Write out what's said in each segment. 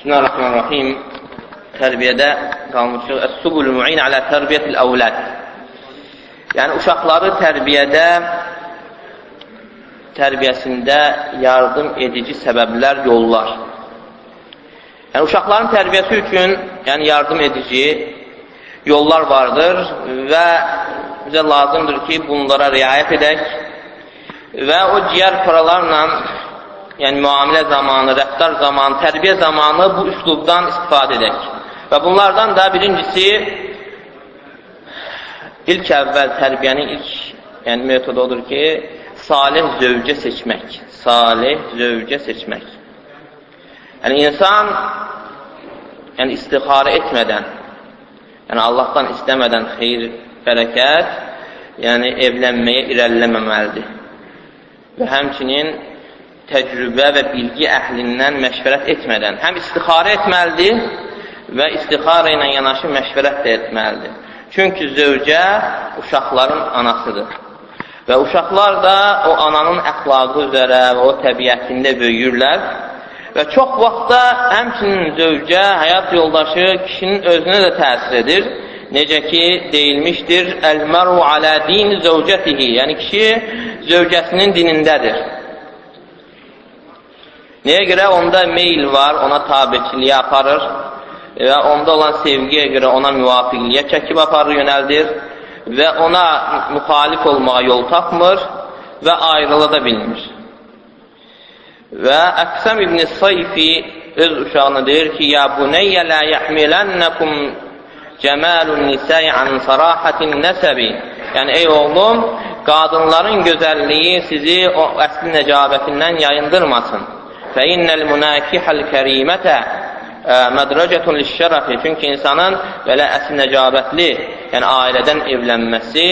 Bismillahirrahmanirrahim. Tərbiyədə qalmışıq. Əs-subul mu'in alə tərbiyyətil əvlad. Yəni, uşaqları tərbiyədə, tərbiyəsində yardım edici səbəblər, yollar. Yəni, uşaqların tərbiyəsi üçün yəni, yardım edici yollar vardır və bizə lazımdır ki, bunlara riayət edək və o ciyər paralarla yəni müamilə zamanı, rəftar zamanı, tərbiyə zamanı bu üslubdan istifadə edək. Və bunlardan da birincisi, ilk əvvəl tərbiyənin ilk yəni, metodu odur ki, salih zövcə seçmək. Salih zövcə seçmək. Yəni, insan yəni, istixarə etmədən, yəni Allahdan istəmədən xeyir, bərəkət, yəni evlənməyə irəliləməməlidir. Və həmçinin təcrübə və bilgi əhlindən məşvərət etmədən həm istixarə etməlidir və istixarə ilə yanaşı məşvərət də etməlidir. Çünki zövcə uşaqların anasıdır. Və uşaqlar da o ananın əxlaqı üzərə və o təbiətində böyüyürlər. Və çox vaxtda həmçinin zövcə, həyat yoldaşı kişinin özünə də təsir edir. Necə ki, deyilmişdir, Əl-məru alə din zövcətihi, yəni kişi zövcəsinin dinindədir. Nəyə görə? Onda meyl var, ona tabiçiliyə aparır və onda olan sevgiyə görə ona müvafiqliyə çəkib aparır, yönəldir və ona müxalif olmağa yol tapmır və ayrıla da bilmir. Və Əqsəm İbn-i Sayfi öz uşağına deyir ki, Ya buneyyə lə yəhmilənnəkum cəməlun nisəyi an sarahatin nəsəbi Yəni, ey oğlum, qadınların gözəlliyi sizi o əsli nəcabətindən yayındırmasın. فَإِنَّ الْمُنَاكِحَ الْكَرِيمَةَ mədracətun lişşərəfi çünki insanın belə əsl nəcabətli yəni ailədən evlənməsi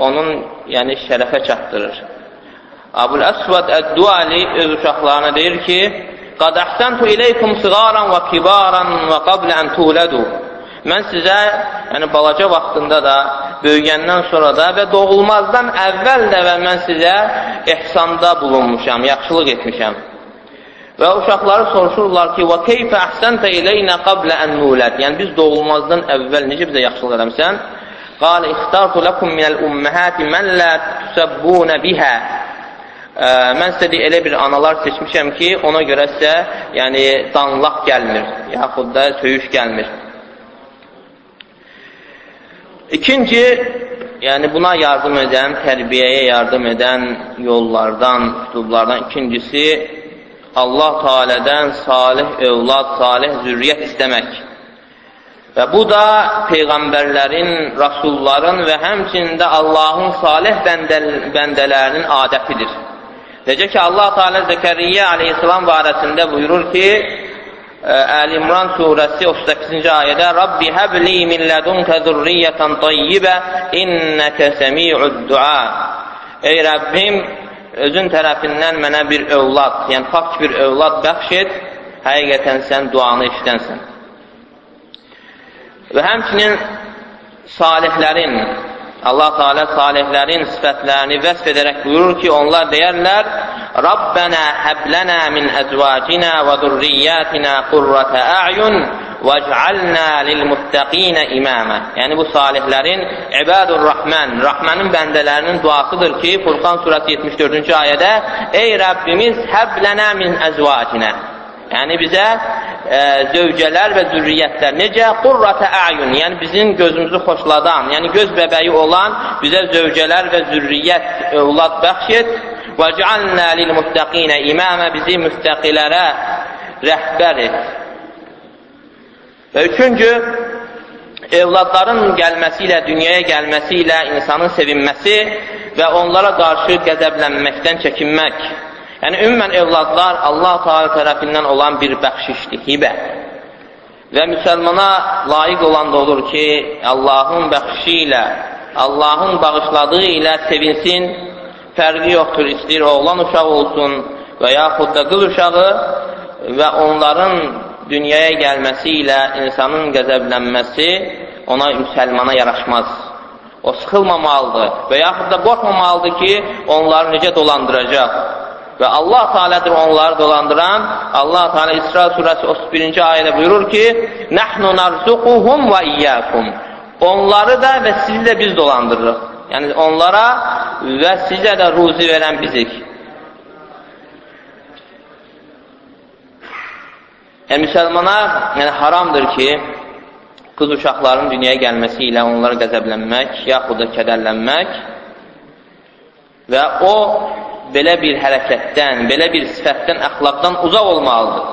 onun yəni şərəfə çatdırır. Abul Əsvad Əd-Duali öz uşaqlarına deyir ki, Qad əhsəntu iləykum sigaran və kibaran və qablə ən tulədu. Mən sizə, yəni balaca vaxtında da, böyüyəndən sonra da və doğulmazdan əvvəl də və mən sizə ehsanda bulunmuşam, yaxşılıq etmişəm. Və uşaqları soruşurlar ki, və keyfə əhsəntə iləynə qablə ən nulət. Yəni, biz doğulmazdan əvvəl necə bizə yaxşılıq eləmsən? Qalə, ixtartu ləkum minəl ümməhəti mən lə tüsəbbunə bihə. Mən sizə elə bir analar seçmişəm ki, ona görə sizə yəni, danlaq gəlmir, yaxud da söyüş gəlmir. İkinci, yəni buna yardım edən, tərbiyəyə yardım edən yollardan, üslublardan ikincisi, Allah Teala'dən salih övlad, salih zürriyyət istəmək. Və bu da Peyğəmbərlərin, Rasulların və həmçində Allahın salih bəndəl bəndələrinin adətidir. Necə ki, Allah Teala Zəkəriyyə aleyhissalam barəsində buyurur ki, Əl İmran surəsi 38-ci ayədə Rabbi həbli min lədunkə zürriyyətən tayyibə innəkə səmi'ud dua Ey Rəbbim, özün tərəfindən mənə bir övlad, yəni pak bir övlad bəxş et, həqiqətən sən duanı işlənsən. Və həmçinin salihlərin, Allah Teala salihlərin sifətlərini vəsf edərək buyurur ki, onlar deyərlər, Rabbənə həblənə min əzvacina və zürriyyətinə qurratə və cəalnə lilmuttəqinə imamə. Yəni bu salihlərin ibadur Rahman, Rahmanın bəndələrinin duasıdır ki, Furqan surəsi 74-cü ayədə ey Rəbbimiz həblənə min əzvacinə. Yəni bizə e, zövcələr və zürriyyətlər necə qurrata ayun, yəni bizim gözümüzü xoşladan, yəni göz bəbəyi olan bizə zövcələr və zürriyyət evlad bəxş et. Və cealnə lilmuttəqinə imamə bizi müstəqilərə rəhbər et. Və üçüncü, evladların gəlməsi ilə, dünyaya gəlməsi ilə insanın sevinməsi və onlara qarşı qəzəblənməkdən çəkinmək. Yəni, ümumən evladlar Allah Teala tərəfindən olan bir bəxşişdir, hibə. Və müsəlmana layiq olan da olur ki, Allahın bəxşi ilə, Allahın bağışladığı ilə sevinsin, fərqi yoxdur, istəyir oğlan uşağı olsun və yaxud da qız uşağı və onların dünyaya gəlməsi ilə insanın qəzəblənməsi ona müsəlmana yaraşmaz. O sıxılmamalıdır və yaxud da qorxmamalıdır ki, onları necə dolandıracaq. Və Allah Teala'dır onları dolandıran. Allah Teala İsra surəsi 31-ci ayədə buyurur ki: "Nahnu narzuquhum və iyyakum." Onları da və sizi də biz dolandırırıq. Yəni onlara və sizə də ruzi verən bizik. Yəni müsəlmana yəni haramdır ki, qız uşaqların dünyaya gəlməsi ilə onlara qəzəblənmək, yaxud da kədərlənmək və o belə bir hərəkətdən, belə bir sifətdən, əxlaqdan uzaq olmalıdır.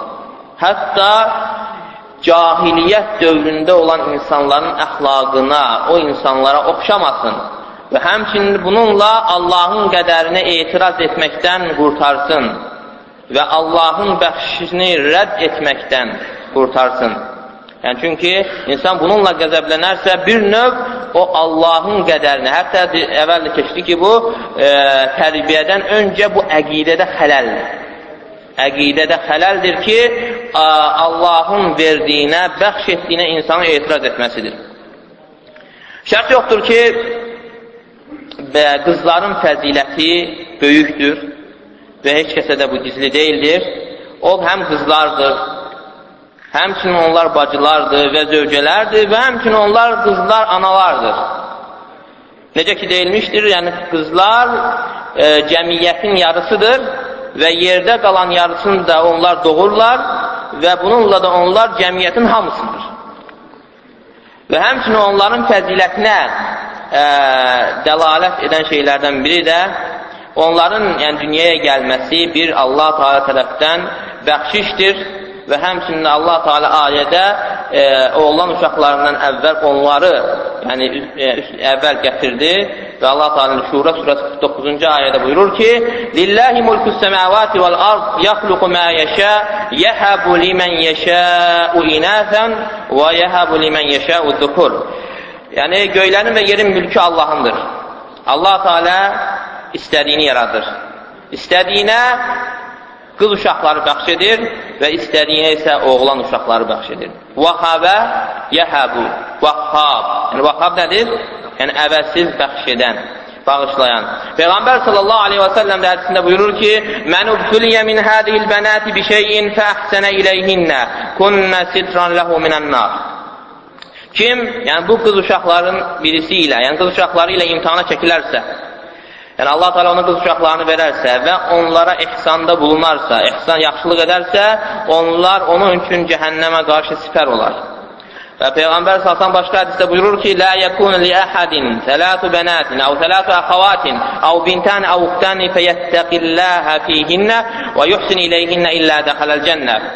Hətta cahiliyyət dövründə olan insanların əxlaqına, o insanlara oxşamasın və həmçinin bununla Allahın qədərinə etiraz etməkdən qurtarsın və Allahın bəxşişini rədd etməkdən qurtarsın. Yəni, çünki insan bununla qəzəblənərsə, bir növ o Allahın qədərini, hətta əvvəl də keçdi ki, bu e, tərbiyədən öncə bu əqidədə xələldir. Əqidədə xələldir ki, Allahın verdiyinə, bəxş etdiyinə insanın etiraz etməsidir. Şərt yoxdur ki, qızların fəziləti böyükdür və heç kəsə də bu gizli deyildir. O, həm qızlardır, həmçinin onlar bacılardır və zövcələrdir və həmçinin onlar qızlar analardır. Necə ki, deyilmişdir, yəni qızlar e, cəmiyyətin yarısıdır və yerdə qalan yarısını da onlar doğurlar və bununla da onlar cəmiyyətin hamısıdır. Və həmçinin onların fəzilətinə ə, dəlalət edən şeylərdən biri də onların yəni, dünyaya gəlməsi bir Allah Teala tərəfdən bəxşişdir və həmçinin Allah Teala ayədə e, oğlan uşaqlarından əvvəl onları yəni e, əvvəl gətirdi və Allah Teala Şura surəsi 49-cu ayədə buyurur ki: "Lillahi mulkus semawati vel ard yakhluqu ma yasha yahabu limen yasha'u inathan və yahabu limen yasha'u dhukur." Yəni göylərin və yerin mülkü Allahındır. Allah Teala istədiyini yaradır. İstədiyinə qız uşaqları bəxş edir və istədiyinə isə oğlan uşaqları bəxş edir. Vahhabə yəhəbu, vahhab. Yəni, vahhab nədir? Yəni, əvəzsiz bəxş edən, bağışlayan. Peyğəmbər sallallahu aleyhi və səlləm də hədisində buyurur ki, Mən ubtuliyə min hədihil bənəti bi şeyin fəxsənə iləyhinnə, kunnə sitran ləhu minənnar. Kim, yəni bu qız uşaqların birisi ilə, yəni qız uşaqları ilə imtihana çəkilərsə, Yəni Allah Teala ona qız uşaqlarını verərsə və onlara ihsanda bulunarsa, ihsan yaxşılıq edərsə, onlar onun üçün cəhənnəmə qarşı sipər olar. Və Peyğəmbər salsan başqa hədisdə buyurur ki, Lə yəkun li əhədin tələtü bənətin, əv tələtü əxavatin, əv bintən, əv uqtəni fəyəttəqilləhə fihinnə və yuhsin iləyhinnə illə dəxələl cənnət.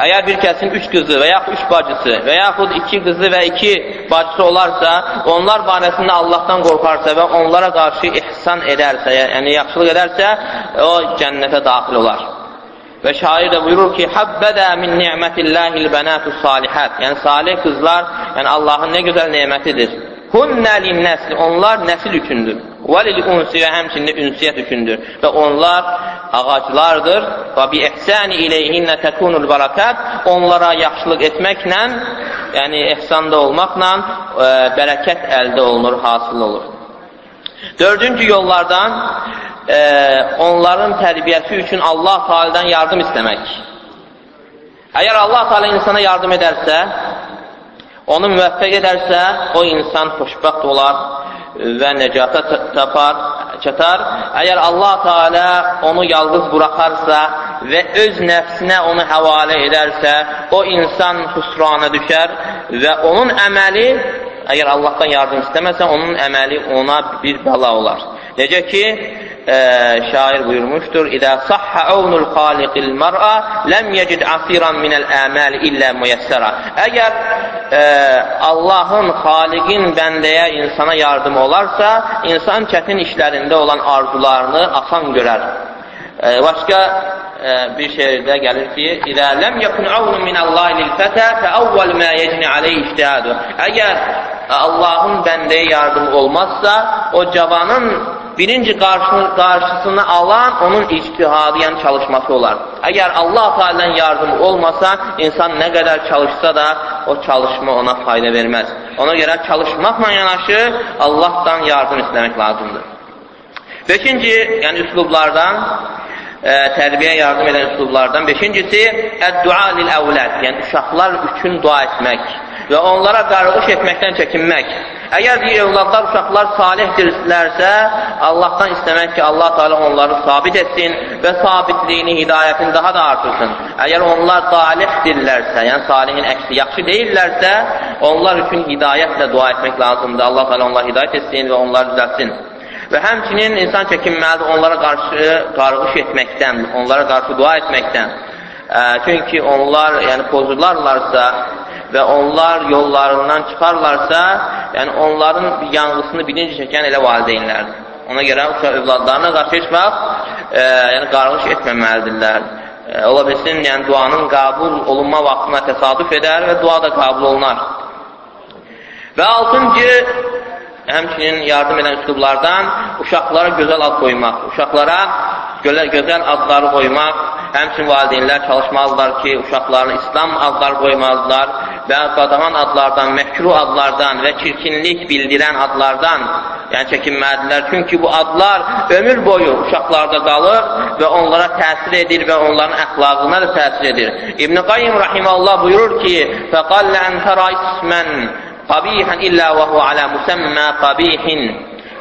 Əgər bir kəsin üç qızı və yaxud üç bacısı və yaxud iki qızı və iki bacısı olarsa, onlar barəsində Allahdan qorxarsa və onlara qarşı ihsan edərsə, yəni yaxşılıq edərsə, o cənnətə daxil olar. Və şair də buyurur ki, Həbbədə min ni'mətillahil bənətus salihət. Yəni, salih qızlar, yəni Allahın nə gözəl nemətidir. Hunnə linnəsli, onlar nəsil üçündür. Və lil unsi və həmçində ünsiyyət üçündür. Və onlar ağaclardır. Və bi ihsani ileyhinnə təkunul barakat. Onlara yaxşılıq etməklə, yəni ihsanda olmaqla e, bərəkət əldə olunur, hasıl olur. Dördüncü yollardan e, onların tərbiyəsi üçün Allah Teala'dan yardım istəmək. Əgər Allah Teala insana yardım edərsə, onu müvəffəq edərsə, o insan xoşbəxt olar və nəcata tapar, çatar. Əgər Allah Teala onu yalqız buraxarsa və öz nəfsinə onu həvalə edərsə, o insan hüsrana düşər və onun əməli, əgər Allahdan yardım istəməsə, onun əməli ona bir bəla olar. Necə ki, e, şair buyurmuşdur, İdə sahhə əvnul xaliqil mər'a ləm yecid asiran minəl əməl illə müyəssərə. Əgər e, Allahın, xaliqin bəndəyə, insana yardım olarsa, insan çətin işlərində olan arzularını asan görər. E, başqa e, bir şeirdə gəlir ki, İdə ləm yəkun əvnun minəllahi lil-fətə fəəvvəl mə yecni aleyh iştihadu. Əgər Allahın bəndəyə yardım olmazsa, o cavanın birinci qarşı, qarşısını alan onun ictihadı, yəni çalışması olar. Əgər Allah Teala'dan yardım olmasa, insan nə qədər çalışsa da o çalışma ona fayda verməz. Ona görə çalışmaqla yanaşı Allahdan yardım istəmək lazımdır. Beşinci, yəni üslublardan ə, tərbiyə yardım edən üsullardan. Beşincisi, əd-dua lil-əvlad, yəni uşaqlar üçün dua etmək və onlara qarğış etməkdən çəkinmək. Əgər deyir, övladlar, uşaqlar salihdirlərsə, Allahdan istəmək ki, Allah Teala onları sabit etsin və sabitliyini, hidayətini daha da artırsın. Əgər onlar salihdirlərsə, yəni salihin əksi, yaxşı deyirlərsə, onlar üçün hidayətlə dua etmək lazımdır. Allah Teala onları hidayət etsin və onları düzəltsin. Və həmçinin insan çəkinməlidir onlara qarşı qarğış etməkdən, onlara qarşı dua etməkdən. Çünki onlar yəni pozurlarlarsa və onlar yollarından çıxarlarsa, yəni onların yanğısını birinci çəkən elə valideynlərdir. Ona görə uşaq övladlarına qarşı heç vaxt e, yəni qarğış etməməlidirlər. E, ola bilsin, yəni duanın qəbul olunma vaxtına təsadüf edər və dua da qəbul olunar. Və altıncı, həmçinin yardım edən üslublardan uşaqlara gözəl ad qoymaq, uşaqlara gözəl adları qoymaq, həmçinin valideynlər çalışmalıdırlar ki, uşaqlarına İslam adlar qoymazlar və qadağan adlardan, məhkru adlardan və çirkinlik bildirən adlardan yəni çəkinməlidirlər. Çünki bu adlar ömür boyu uşaqlarda qalır və onlara təsir edir və onların əxlaqına da təsir edir. İbn-i Qayyim Rahiməllah buyurur ki, فَقَلَّ أَنْ تَرَى إِسْمًا qabihan illə və hu alə müsəmmə qabihin.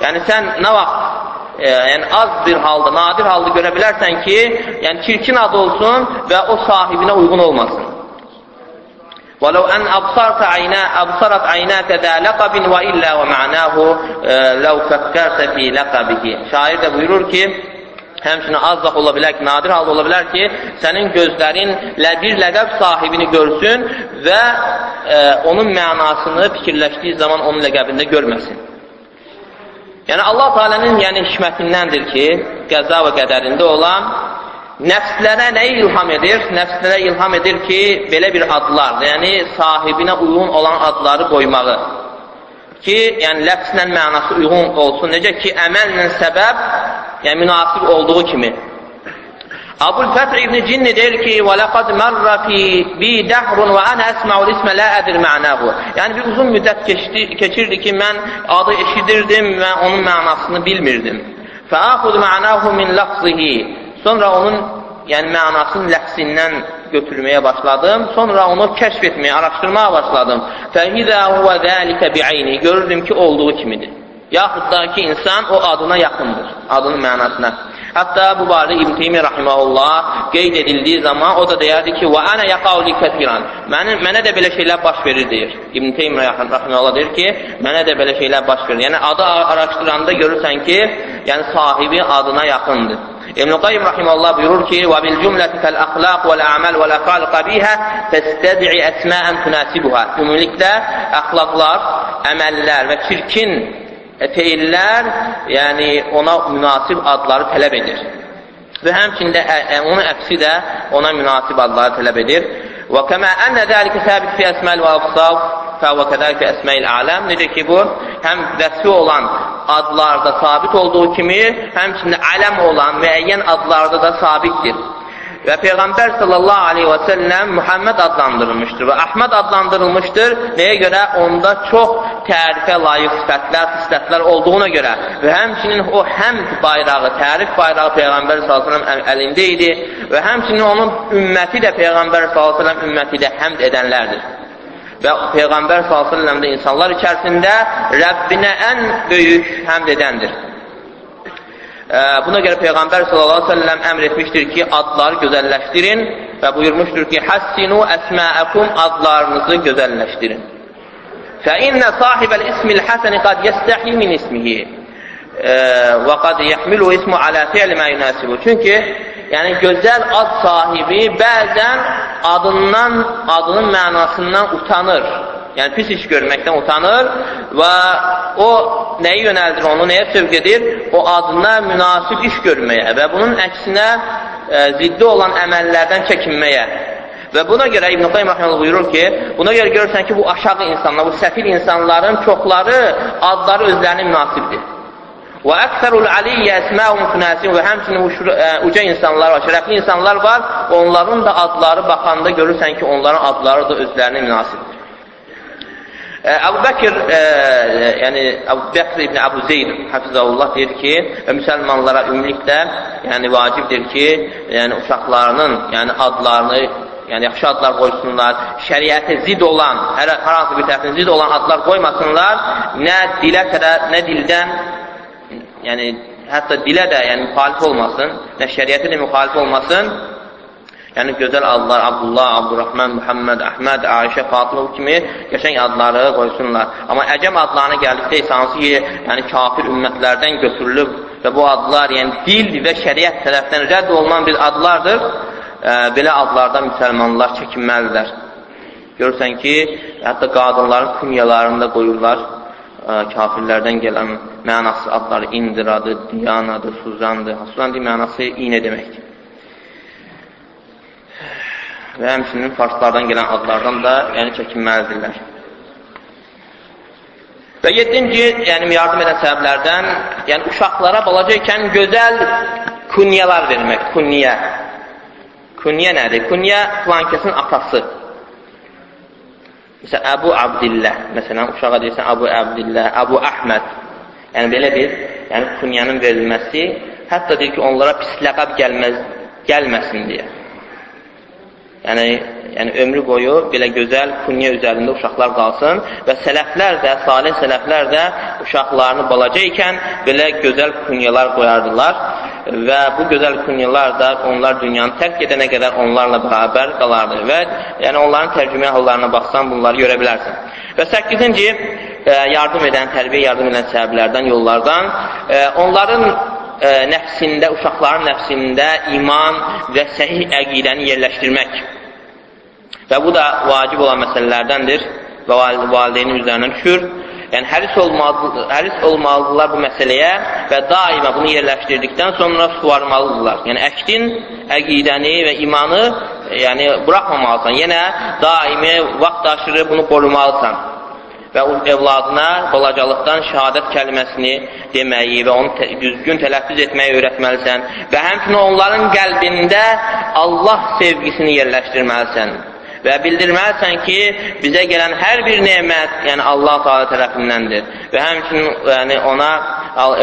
Yəni sən nə vaxt e, yəni az bir halda, nadir halda görə bilərsən ki, yəni çirkin ad olsun və o sahibinə uyğun olmasın. وَلَوْ أَنْ أَبْصَرْتَ عَيْنَا أَبْصَرَتْ عَيْنَاكَ ذَا لَقَبٍ وَإِلَّا وَمَعْنَاهُ لَوْ فَكَّرْتَ فِي لَقَبِهِ Şair də buyurur ki, Həmçinin az da ola bilər ki, nadir halda ola bilər ki, sənin gözlərin bir ləqəb sahibini görsün və e, onun mənasını fikirləşdiyi zaman onun ləqəbində görməsin. Yəni, Allah Teala'nın yəni, hikmətindəndir ki, qəza və qədərində olan nəfslərə nə ilham edir? Nəfslərə ilham edir ki, belə bir adlar, yəni sahibinə uyğun olan adları qoymağı ki, yəni ləfslə mənası uyğun olsun. Necə ki, əməllə səbəb, yəni münasib olduğu kimi. Abul Fəth İbn Cinni deyir ki, və ləqad mərrə fi bi dəhrun və ənə əsməul ismə lə ədir mənəhu. Yəni, bir uzun müddət keçdi, keçirdi ki, mən adı eşidirdim və onun mənasını bilmirdim. Fəəxud mənəhu min ləfzihi. Sonra onun yəni mənasının ləfsindən götürməyə başladım. Sonra onu kəşf etməyə, araşdırmaya başladım. Fəhidə huvə zəlikə bi'ayni. Görürdüm ki, olduğu kimidir. Yaxud da ki, insan o adına yaxındır, adının mənasına. Hətta bu barədə İbn Teymiyyə rahimehullah qeyd edildiyi zaman o da deyərdi ki: "Və ana yaqauli kəsiran." Mənə mənə də belə şeylər baş verir deyir. İbn Teymiyyə rahimehullah deyir ki, mənə də belə şeylər baş verir. Yəni adı araşdıranda görürsən ki, yəni sahibi adına yaxındır. İbn Qayyim rahimehullah buyurur ki: "Və bil cümləti kal əxlaq vel a'mal vel afal qabiha tested'i əsma'an tunasibuha." Ümumilikdə əxlaqlar, əməllər və çirkin feillər, yəni ona münasib adları tələb edir. Və həmçində onun əksi də ona münasib adları tələb edir. Və kəmə ənə dəlikə səbit fi əsməl və əfsal fəvə kədəlikə əsməil aləm. Necə ki, bu həm vəsfi olan adlarda sabit olduğu kimi, həmçində ələm olan müəyyən adlarda da sabitdir. Və Peyğəmbər sallallahu aleyhi və səlləm Muhammed adlandırılmışdır və Əhməd adlandırılmışdır. Nəyə görə? Onda çox tərifə layiq sifətlər, sifətlər olduğuna görə və həmçinin o həmd bayrağı, tərif bayrağı Peyğəmbər sallallahu aleyhi və səlləm əlində idi və həmçinin onun ümməti də Peyğəmbər sallallahu aleyhi və səlləm ümməti də həmd edənlərdir. Və Peyğəmbər sallallahu aleyhi və səlləm də insanlar içərisində Rəbbinə ən böyük həmd edəndir. Buna görə Peyğəmbər s.ə.v əmr etmişdir ki, adları gözəlləşdirin və buyurmuşdur ki, Həssinu əsməəkum adlarınızı gözəlləşdirin. Fəinnə sahibəl ismil həsəni qad yəstəhi min ismihi və qad yəhmilu ismu alə fi'li mə yunasibu. Çünki yəni gözəl ad sahibi bəzən adından, adının mənasından utanır yəni pis iş görməkdən utanır və o nəyi yönəldir, onu nəyə sövq edir? O adına münasib iş görməyə və bunun əksinə e, ziddi olan əməllərdən çəkinməyə. Və buna görə İbn Qayyim rəhməhullah buyurur ki, buna görə görürsən ki, bu aşağı insanlar, bu səfil insanların çoxları adları özlərinə münasibdir. Və əksərul aliyyə əsməun tünəsin və həmçinin e, uca insanlar var, şərəfli insanlar var, onların da adları baxanda görürsən ki, onların adları da özlərinə münasibdir. Əbu Bəkir, e, yəni Əbu Bəkir ibn Əbu Zeyd Hafizəullah deyir ki, və müsəlmanlara ümumilikdə yəni vacibdir ki, yəni uşaqlarının, yəni adlarını yəni yaxşı adlar qoysunlar, şəriətə zid olan, hər, hər hansı bir tərəfin zid olan adlar qoymasınlar, nə dilə tərəf, nə dildən, yəni hətta dilə də yəni müxalif olmasın, nə şəriətə də müxalif olmasın, Yəni, gözəl adlar Abdullah, Abdurrahman, Muhammed, Əhməd, Ayşə, Fatıma kimi qəşəng adları qoysunlar. Amma əcəm adlarına gəldikdə isə hansı ki, yəni kafir ümmətlərdən götürülüb və bu adlar yəni dil və şəriət tərəfdən rədd olunan bir adlardır. E, belə adlardan müsəlmanlar çəkinməlidirlər. Görürsən ki, hətta qadınların kunyalarını da qoyurlar ə, kafirlərdən gələn mənası adları indiradır, diyanadır, suzandır. Suzan deyil, mənası iynə deməkdir. Və həmçinin farslardan gələn adlardan da yəni çəkinməlidirlər. Və yedinci, yəni yardım edən səbəblərdən, yəni uşaqlara balaca ikən gözəl kunyalar vermək, kunniyə. Kunniyə nədir? Kunniyə filankəsin atası. Məsələn, Əbu Abdillah, məsələn, uşağa deyirsən Əbu Abdillah, Əbu Əhməd. Yəni, belə bir, yəni kunyanın verilməsi, hətta deyir ki, onlara pis ləqəb gəlməz, gəlməsin deyə. Yəni, yəni ömrü boyu belə gözəl kunniyə üzərində uşaqlar qalsın və sələflər də, salih sələflər də uşaqlarını balaca ikən belə gözəl kunyalar qoyardılar və bu gözəl kunyalar da onlar dünyanı tərk edənə qədər onlarla bərabər qalardı və yəni onların tərcümə hallarına baxsan bunları görə bilərsən. Və 8-ci e, yardım edən, tərbiyə yardım edən səbəblərdən, yollardan e, onların ə, nəfsində, uşaqların nəfsində iman və səhih əqidəni yerləşdirmək. Və bu da vacib olan məsələlərdəndir və valideynin üzərinə düşür. Yəni, həris, olmalı, həris olmalıdırlar bu məsələyə və daima bunu yerləşdirdikdən sonra suvarmalıdırlar. Yəni, əkdin əqidəni və imanı yəni, buraxmamalısan. Yenə daimi vaxt aşırı bunu qorumalısan və evladına balacalıqdan şəhadət kəlməsini deməyi və onu düzgün tələffüz etməyi öyrətməlisən və həmçinin onların qəlbində Allah sevgisini yerləşdirməlisən və bildirməlisən ki, bizə gələn hər bir nemət, yəni Allah Teala tərəfindəndir. Və həmçinin yəni ona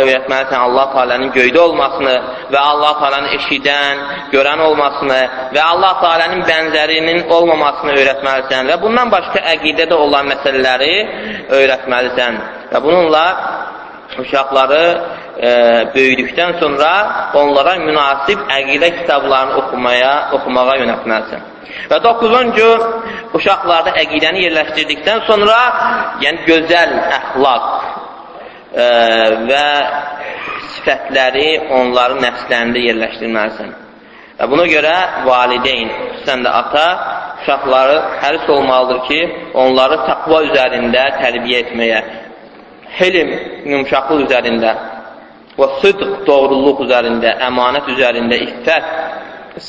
öyrətməlisən Allah Teala'nın göydə olmasını və Allah Teala'nın eşidən, görən olmasını və Allah Teala'nın bənzərinin olmamasını öyrətməlisən və bundan başqa əqidədə olan məsələləri öyrətməlisən. Və bununla uşaqları e, böyüdükdən sonra onlara münasib əqidə kitablarını oxumaya, oxumağa yönətməlisən. Və 9-cu uşaqlarda əqidəni yerləşdirdikdən sonra yəni gözəl əxlaq e, və sifətləri onların nəfslərində yerləşdirməlisən. Və buna görə valideyn, xüsusən də ata, uşaqları həris olmalıdır ki, onları taqva üzərində tərbiyə etməyə, helm, yumşaqlıq üzərində və sıdq, doğruluq üzərində, əmanət üzərində, iffət,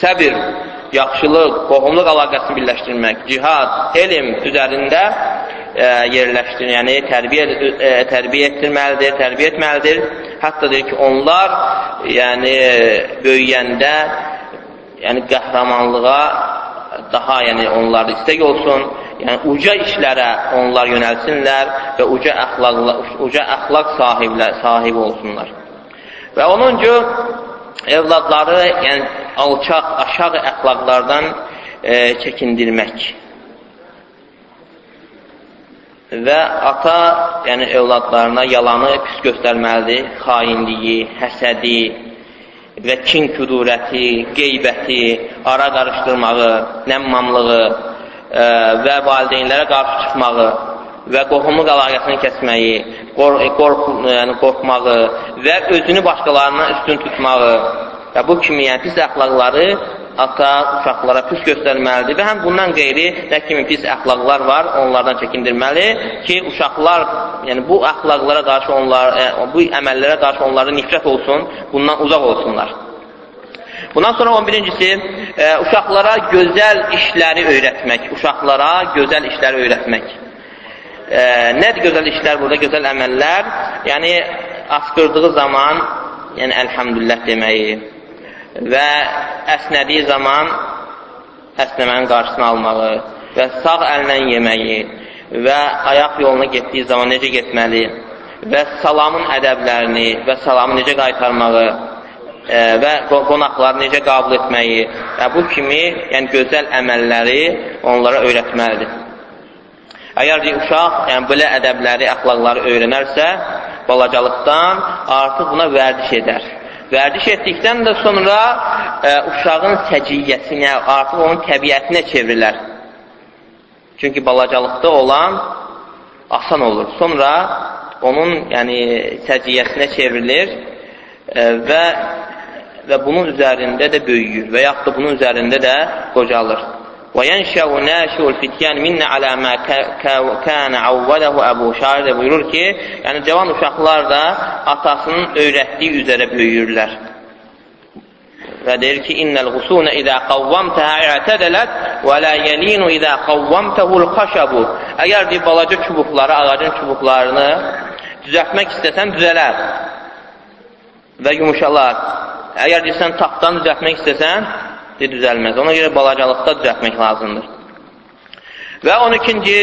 səbir, yaxşılıq, qohumluq əlaqəsini birləşdirmək, cihad, elm üzərində e, yerləşdir, yəni tərbiyə, e, tərbiyə etdirməlidir, tərbiyə etməlidir. Hətta deyir ki, onlar yəni böyüyəndə yəni qəhrəmanlığa daha yəni onlarda istək olsun, yəni uca işlərə onlar yönəlsinlər və uca əxlaq, uca əxlaq sahiblər, sahibi olsunlar. Və onuncu evladları yəni, alçaq, aşağı əxlaqlardan e, çəkindirmək. Və ata, yəni evladlarına yalanı pis göstərməlidir, xainliyi, həsədi və kin küdurəti, qeybəti, ara qarışdırmağı, nəmmamlığı e, və valideynlərə qarşı çıxmağı və qohumluq əlaqəsini kəsməyi, qorx qorx yəni qorxmağı və özünü başqalarından üstün tutmağı və bu kimi yəni pis əxlaqları ata uşaqlara pis göstərməlidir və həm bundan qeyri nə kimi pis əxlaqlar var, onlardan çəkindirməli ki, uşaqlar yəni bu əxlaqlara qarşı onlar, e, bu əməllərə qarşı onlara nifrət olsun, bundan uzaq olsunlar. Bundan sonra 11-incisi, e, uşaqlara gözəl işləri öyrətmək, uşaqlara gözəl işləri öyrətmək e, nədir gözəl işlər burada, gözəl əməllər? Yəni, asqırdığı zaman, yəni, əlhəmdülillah deməyi və əsnədiyi zaman əsnəmənin qarşısını almağı və sağ əllə yeməyi və ayaq yoluna getdiyi zaman necə getməli və salamın ədəblərini və salamı necə qaytarmağı e, və qonaqları necə qabul etməyi və bu kimi yəni, gözəl əməlləri onlara öyrətməlidir. Əgər uşaq yəni, belə ədəbləri, əxlaqları öyrənərsə, balacalıqdan artıq buna vərdiş edər. Vərdiş etdikdən də sonra ə, e, uşağın səciyyəsinə, artıq onun təbiətinə çevrilər. Çünki balacalıqda olan asan olur. Sonra onun yəni, səciyyəsinə çevrilir ə, e, və, və bunun üzərində də böyüyür və yaxud da bunun üzərində də qocalır. وَيَنْشَوْ نَاشُ الْفِتْيَانِ مِنَّ عَلَى مَا كَانَ عَوَّدَهُ Əbu Şair də buyurur ki, yəni cavan uşaqlar da atasının öyrətdiyi üzərə böyüyürlər. Və deyir ki, İnnəlğusunə idə qavvamtəhə i'tədələt və lə yəlinu idə qavvamtəhul xaşabu. Əgər deyir, balaca çubuqları, ağacın çubuqlarını düzəltmək istəsən, düzələr və yumuşalar. Əgər deyirsən, taxtanı düzəltmək istəsən, de, düzəlməz. Ona görə balacalıqda düzəltmək lazımdır. Və 12-ci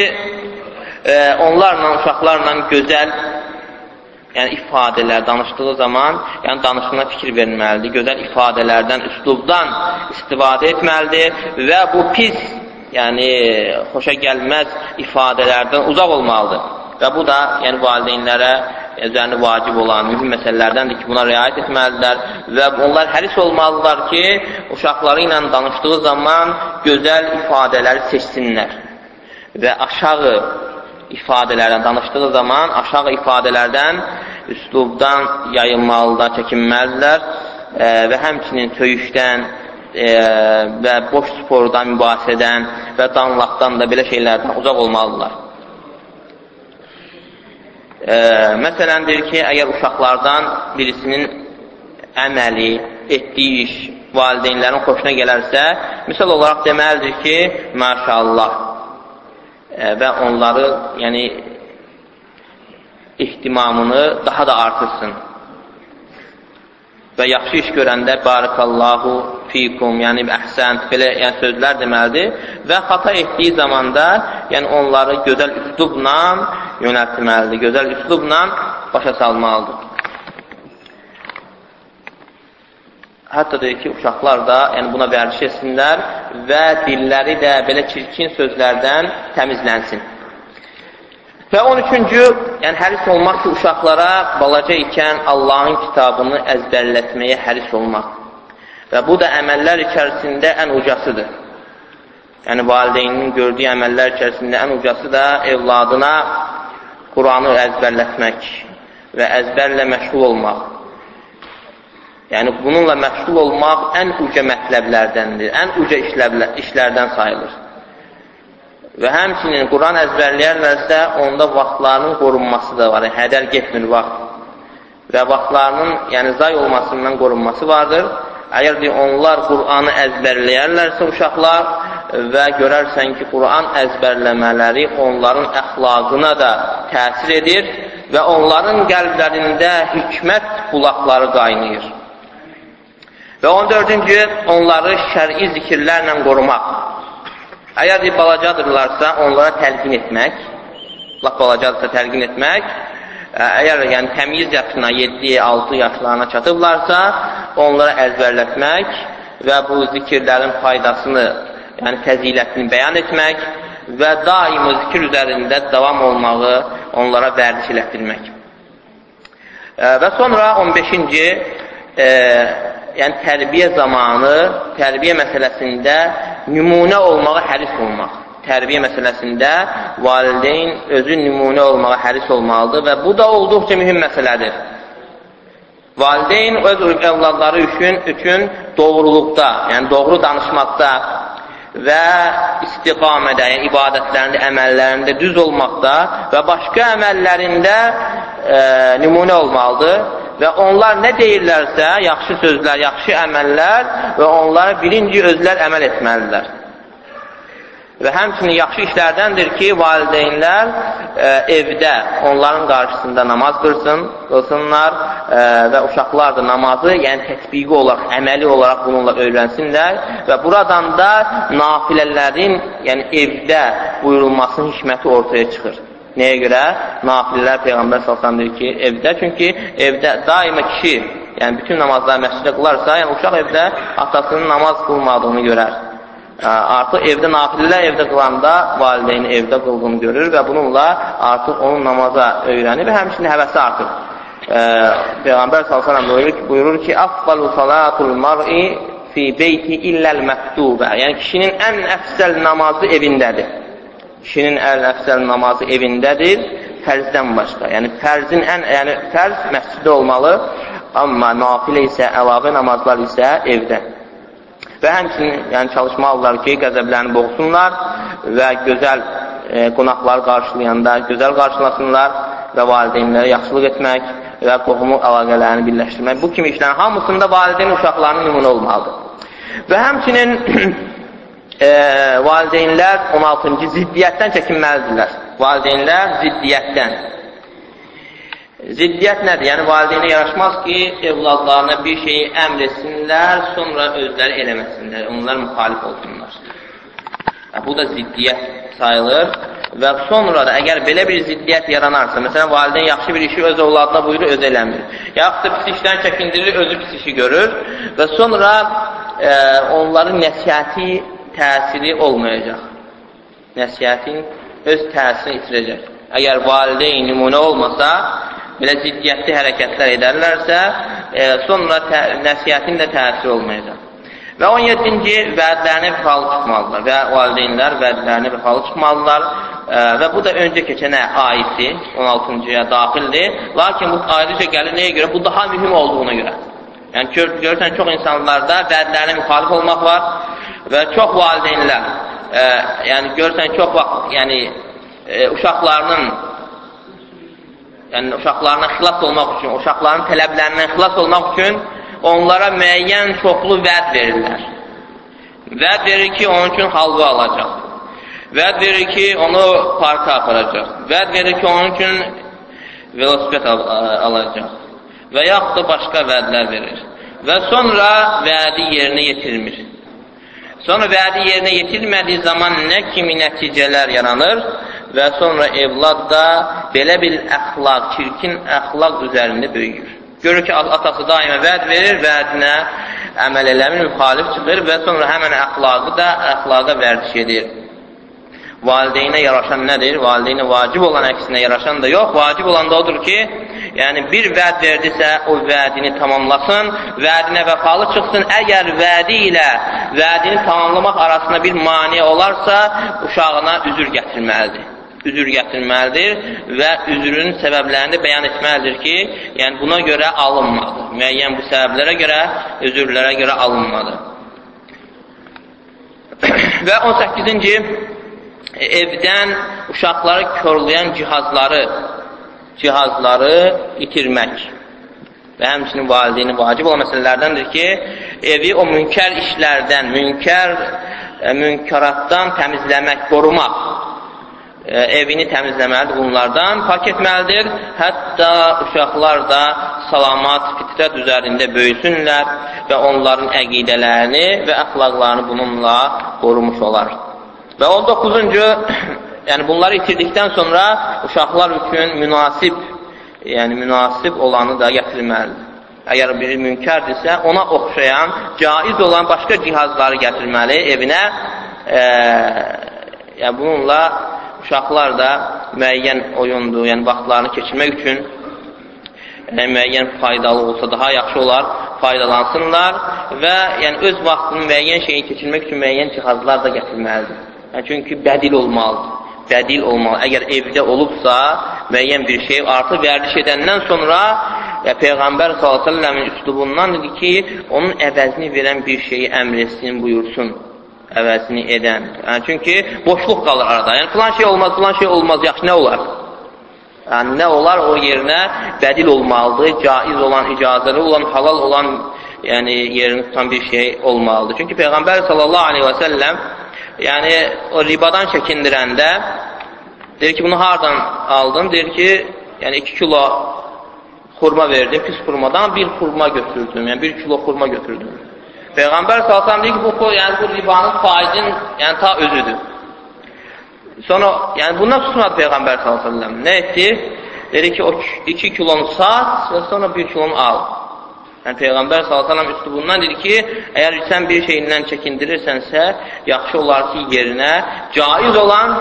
e, onlarla, uşaqlarla gözəl yəni ifadələr danışdığı zaman, yəni danışığına fikir verməlidir, gözəl ifadələrdən, üslubdan istifadə etməlidir və bu pis, yəni xoşa gəlməz ifadələrdən uzaq olmalıdır. Və bu da yəni valideynlərə üzərində vacib olan mühüm məsələlərdəndir ki, buna riayət etməlidirlər və onlar həris olmalıdırlar ki, uşaqları ilə danışdığı zaman gözəl ifadələri seçsinlər və aşağı ifadələrdən danışdığı zaman aşağı ifadələrdən, üslubdan yayılmalıdırlar, çəkinməlidirlər e, və həmçinin söyüşdən e, və boş spordan, mübahisədən və danlaqdan da belə şeylərdən uzaq olmalıdırlar. E, məsələn, deyir ki, əgər uşaqlardan birisinin əməli, etdiyi iş valideynlərin xoşuna gələrsə, misal olaraq deməlidir ki, maşallah e, və onları, yəni, ihtimamını daha da artırsın. Və yaxşı iş görəndə barikallahu fikum, yəni əhsən, belə yəni, sözlər deməlidir və xata etdiyi zamanda yəni onları gözəl üslubla yönəltməlidir, gözəl üslubla başa salmalıdır. Hətta deyir ki, uşaqlar da yəni buna vərdiş etsinlər və dilləri də belə çirkin sözlərdən təmizlənsin. Və 13-cü, yəni həris olmaq ki, uşaqlara balaca ikən Allahın kitabını əzbərlətməyə həris olmaq. Və bu da əməllər içərisində ən ucasıdır. Yəni, valideynin gördüyü əməllər içərisində ən ucası da evladına Quranı əzbərlətmək və əzbərlə məşğul olmaq. Yəni, bununla məşğul olmaq ən uca mətləblərdəndir, ən uca işlərdən sayılır. Və həmçinin Quran əzbərləyərlərsə, onda vaxtlarının qorunması da var. Yəni, hədər getmir vaxt. Və vaxtlarının yəni, zay olmasından qorunması vardır. Əgər deyir, onlar Quranı əzbərləyərlərsə uşaqlar və görərsən ki, Quran əzbərləmələri onların əxlaqına da təsir edir və onların qəlblərində hikmət bulaqları qaynayır. Və 14-cü, onları şəri zikirlərlə qorumaq. Əgər deyib, balacadırlarsa, onlara təlqin etmək, laf balacadırsa təlqin etmək, əgər yəni təmiz yaşına 7-6 yaşlarına çatıblarsa, onlara əzbərlətmək və bu zikirlərin faydasını, yəni fəzilətini bəyan etmək və daimi zikir üzərində davam olmağı onlara vərdiş elətdirmək. Və sonra 15-ci e, yəni tərbiyə zamanı, tərbiyə məsələsində nümunə olmağa həris olmaq. Tərbiyə məsələsində valideyn özü nümunə olmağa həris olmalıdır və bu da olduqca mühüm məsələdir. Valideyn öz övladları üçün, üçün doğruluqda, yəni doğru danışmaqda və istiqamədə, yəni ibadətlərində, əməllərində düz olmaqda və başqa əməllərində e, nümunə olmalıdır və onlar nə deyirlərsə, yaxşı sözlər, yaxşı əməllər və onlara birinci özlər əməl etməlidirlər. Və həmçinin yaxşı işlərdəndir ki, valideynlər e, evdə onların qarşısında namaz qırsın, qılsınlar e, və uşaqlar da namazı, yəni tətbiqi olaraq, əməli olaraq bununla öyrənsinlər və buradan da nafilələrin, yəni evdə buyurulmasının hikməti ortaya çıxır. Nəyə görə? Nafilələr Peyğəmbər salsan deyir ki, evdə, çünki evdə daima kişi, yəni bütün namazları məscidə qılarsa, yəni uşaq evdə atasının namaz qılmadığını görər artıq evdə nafilələr evdə qılanda valideyni evdə qıldığını görür və bununla artıq onun namaza öyrənir və həmçinin həvəsi artır. Peyğəmbər s.ə.v buyurur ki, buyurur ki Afdalu salatul mar'i fi beyti illəl məktubə Yəni, kişinin ən əfsəl namazı evindədir. Kişinin ən əfsəl namazı evindədir, fərzdən başqa. Yəni, fərzin ən, yəni, fərz məsciddə olmalı, amma nafilə isə, əlavə namazlar isə evdə. Və həmçinin yəni, çalışmalıdırlar ki, qəzəblərini boğsunlar və gözəl e, qonaqları qarşılayanda gözəl qarşılasınlar və valideynlərə yaxşılıq etmək və qohumu əlaqələrini birləşdirmək. Bu kimi işlərin hamısında valideyn uşaqlarının nümunə olmalıdır. Və həmçinin e, valideynlər 16-cı ziddiyyətdən çəkinməlidirlər. Valideynlər ziddiyyətdən Ziddiyyət nədir? Yəni, valideynə yaraşmaz ki, evladlarına bir şeyi əmr etsinlər, sonra özləri eləməsinlər, onlar müxalif olsunlar. Bu da ziddiyyət sayılır və sonra da əgər belə bir ziddiyyət yaranarsa, məsələn, valideyn yaxşı bir işi öz evladına buyurur, öz eləmir. Yaxud da pis işdən çəkindirir, özü pis işi görür və sonra e, onların nəsihəti təsiri olmayacaq. Nəsihətin öz təsirini itirəcək. Əgər valideyn nümunə olmasa, belə ciddiyyətli hərəkətlər edərlərsə, e, sonra nəsiyyətin də təsir olmayacaq. Və 17-ci vədlərini vəfalı çıxmalıdırlar və valideynlər vədlərini vəfalı çıxmalıdırlar e, və bu da öncə keçənə aiddir, 16-cıya daxildir. Lakin bu ayrıca gəlir nəyə görə? Bu daha mühüm olduğuna görə. Yəni gör, görürsən, çox insanlarda vədlərinə müxalif olmaq var və çox valideynlər, e, yəni görürsən, çox vaxt, yəni e, uşaqlarının yəni uşaqlarına xilas olmaq üçün, uşaqların tələblərindən xilas olmaq üçün onlara müəyyən çoxlu vəd verirlər. Vəd verir ki, onun üçün halva alacaq. Vəd verir ki, onu parka aparacaq. Vəd verir ki, onun üçün velosiped al alacaq. Və yaxud da başqa vədlər verir. Və sonra vədi yerinə yetirmir. Sonra vədi yerinə yetirmədiyi zaman nə kimi nəticələr yaranır? və sonra evlad da belə bir əxlaq, çirkin əxlaq üzərində böyüyür. Görür ki, atası daimə vəd verir, vədinə əməl eləmir, müxalif çıxır və sonra həmən əxlaqı da əxlaqa vərdiş edir. Valideynə yaraşan nədir? Valideynə vacib olan əksinə yaraşan da yox. Vacib olan da odur ki, yəni bir vəd verdisə, o vədini tamamlasın, vədinə vəfalı çıxsın. Əgər vədi ilə vədini tamamlamaq arasında bir mani olarsa, uşağına üzür gətirməlidir üzür gətirməlidir və üzrün səbəblərini bəyan etməlidir ki, yəni buna görə alınmadı. Müəyyən bu səbəblərə görə, üzürlərə görə alınmadı. və 18-ci evdən uşaqları körlayan cihazları cihazları itirmək və həmçinin valideyni vacib olan məsələlərdəndir ki, evi o münkər işlərdən, münkər e, münkaratdan təmizləmək, qorumaq e, evini təmizləməlidir bunlardan, pak etməlidir. Hətta uşaqlar da salamat, fitrət üzərində böyüsünlər və onların əqidələrini və əxlaqlarını bununla qorumuş olar. Və 19-cu, yəni bunları itirdikdən sonra uşaqlar üçün münasib, yəni münasib olanı da gətirməlidir. Əgər biri münkərdirsə, ona oxşayan, caiz olan başqa cihazları gətirməli evinə. E, yəni bununla uşaqlar da müəyyən oyundur, yəni vaxtlarını keçirmək üçün yəni, müəyyən faydalı olsa daha yaxşı olar, faydalansınlar və yəni öz vaxtını müəyyən şeyi keçirmək üçün müəyyən cihazlar da gətirməlidir. Çünki bədil olmalıdır. Bədil olmalı. Əgər evdə olubsa, müəyyən bir şey artıq vərdiş edəndən sonra ya, Peyğəmbər s.ə.v-in üslubundan dedi ki, onun əvəzini verən bir şeyi əmr etsin, buyursun əvəzini edən. Yəni, çünki boşluq qalır arada. Yəni, filan şey olmaz, filan şey olmaz, yaxşı, nə olar? Yəni, nə olar o yerinə bədil olmalıdır, caiz olan, icazəli olan, halal olan yəni, yerini tutan bir şey olmalıdır. Çünki Peyğəmbər sallallahu aleyhi və səlləm yəni o ribadan çəkindirəndə deyir ki, bunu hardan aldın? Deyir ki, yəni 2 kilo xurma verdim, pis xurmadan bir xurma götürdüm, yəni 1 kilo xurma götürdüm. Peyğəmbər salsam deyir ki, bu, yəni, bu ribanın faizin yəni, ta özüdür. Sonra, yəni bundan tutmadı Peyğəmbər salsam. Nə etdi? Dedi ki, o 2 kilonu sat və sonra 1 kilonu al. Yəni, Peyğəmbər s.ə.v üslubundan dedi ki, əgər sən bir şeyindən çəkindirirsənsə, yaxşı olar ki, yerinə caiz olan,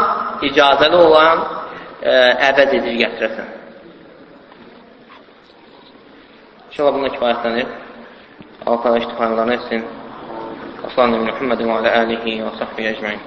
icazəli olan ə, əvəz edici gətirəsən. İnşallah bununla kifayətlənir. Allah təala iştifalarını etsin. Əleyhi və səlləm və alə alihi və səhbihi ecmaîn.